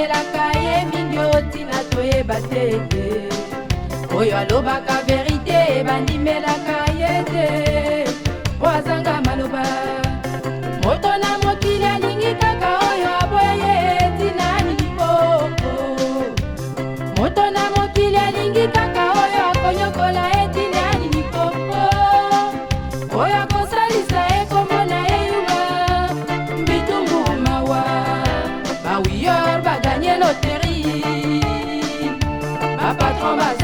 asalelaka ye mingi otina toyeba te ete oyo alobaka verite ebandimelaka ye te po azanga maloba moto na fromage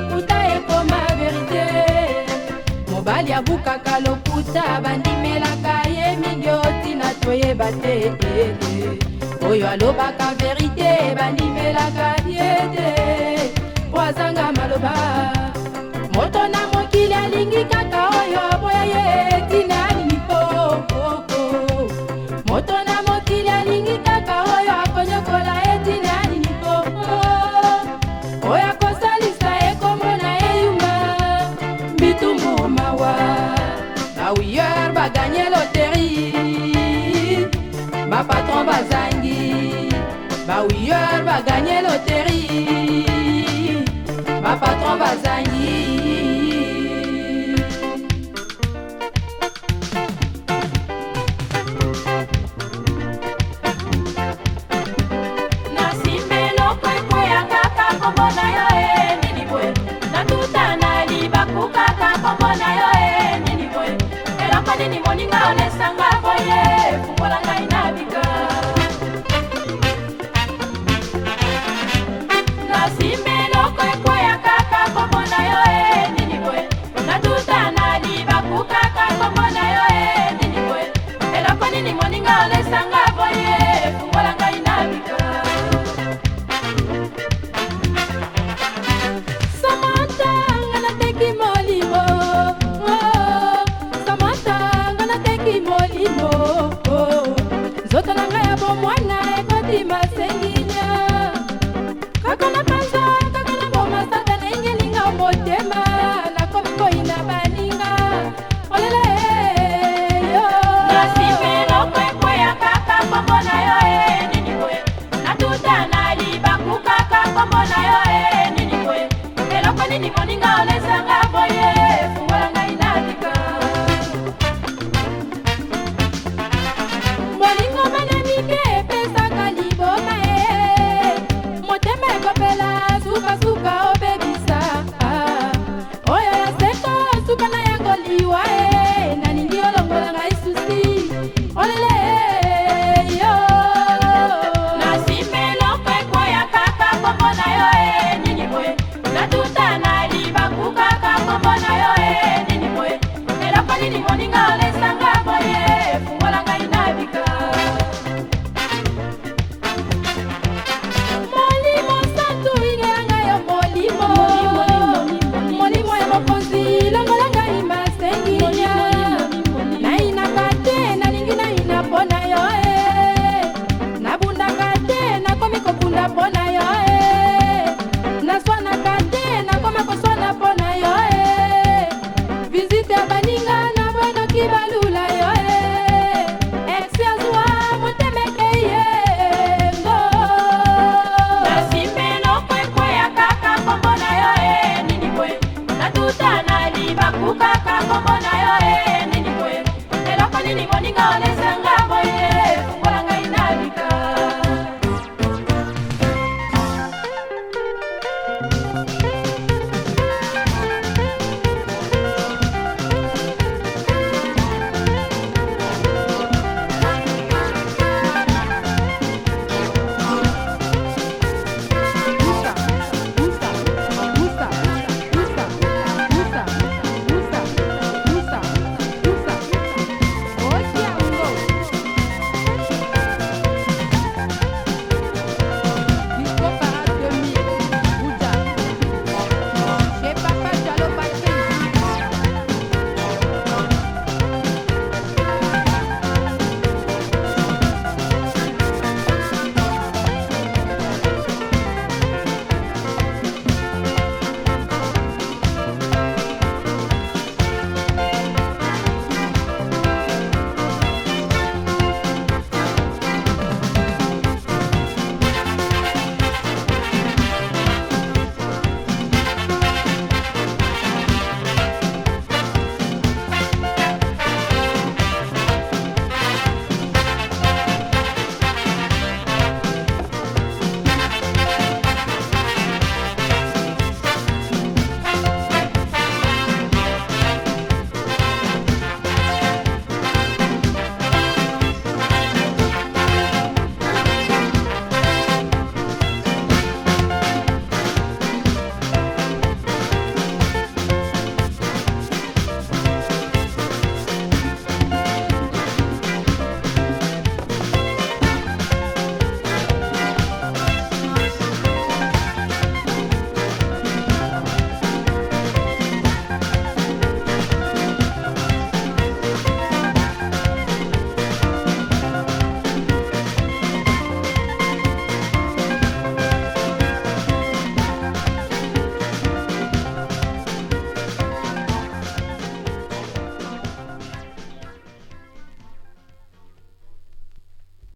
lokuta ekoma verite mobali abukaka lokuta bandimelaka ye mingi otina toyeba te oyo alobaka verite bandimelaka ye te po azanga maloba va gagner loterie patron bazangi va gagner loterie ndima sengina kaka na panza kaka na bomasaka na engelinga motema nakomi koyina baninga olela eh, yo nasipelo kwekweya kaka kombo na yo e nini koye natuta na libaku kaka kombo na yo e nini koye eloko nini moninga olesanga boye fungola ngai natika molingo manamike ¡Órale! kaka kombo na yo e nini boye eloko nini moninga onesanga boye fungola